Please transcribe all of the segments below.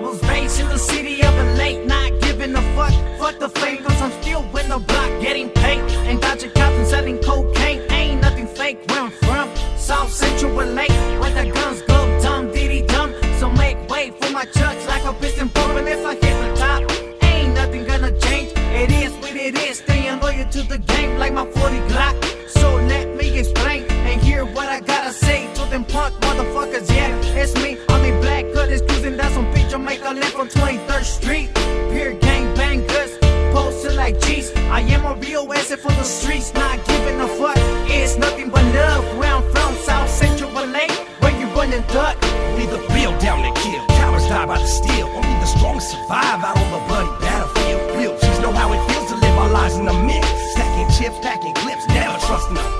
was raised in the city of a late, not giving a fuck. Fuck the fame, cause I'm still with the block getting paid. And dodging cops and selling cocaine. Ain't nothing fake where I'm from. South Central LA, where the guns go dumb, diddy dumb. So make way for my chucks like a piston pump. And if I hit the top, ain't nothing gonna change. It is what it is, staying loyal to the game like my 40 Glock. So let me explain and hear what Jamaica left on 23rd Street. Pure gang bangers, posted like G's. I am a real asset for the streets, not giving a fuck. It's nothing but love. Where I'm from, South Central LA, where you run and duck. Only the real down to kill. Cowards die by the steel. Only the strong survive out on the bloody battlefield. Real G's know how it feels to live our lives in the mix. Stacking chips, packing clips, never trusting a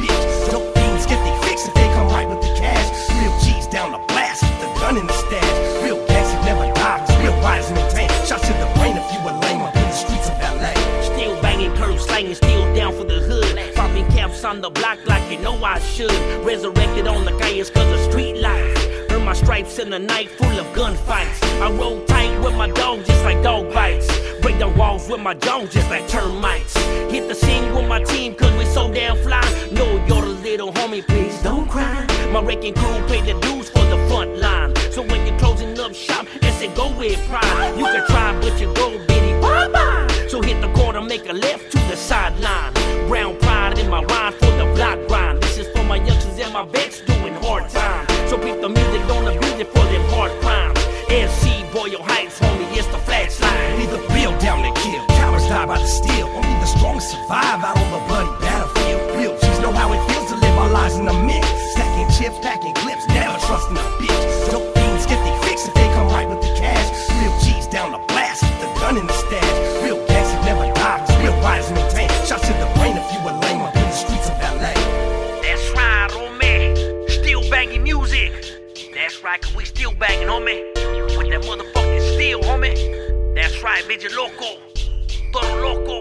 curve still down for the hood. Popping caps on the block like you know I should. Resurrected on the calles cause of street life. Earn my stripes in a night full of gunfights. I roll tight with my dog just like dog bites. Break down walls with my jaws just like termites. Hit the scene with my team cause we so damn fly. No, you're the little homie, please don't cry. My wrecking crew pay the dues for the front line. So when you're closing up shop, it's a go with pride. You can try, but you go bitty. The corner, make a left to the sideline. Brown pride in my rhyme for the block grind. This is for my youngsters and my vets doing hard time. So keep the music, on the it for them hard crimes. SC Boyle Heights, homie, it's the flat slide. Only the real down to kill. Cowards die by the steel. Only the strong survive out on the bloody battlefield. Real G's know how it feels to live our lives in the mix. Stacking chips, packing clips, never trusting a bitch. back, we still banging, homie. With that motherfucking steel, homie. That's right, Midget Loco. Todo Loco.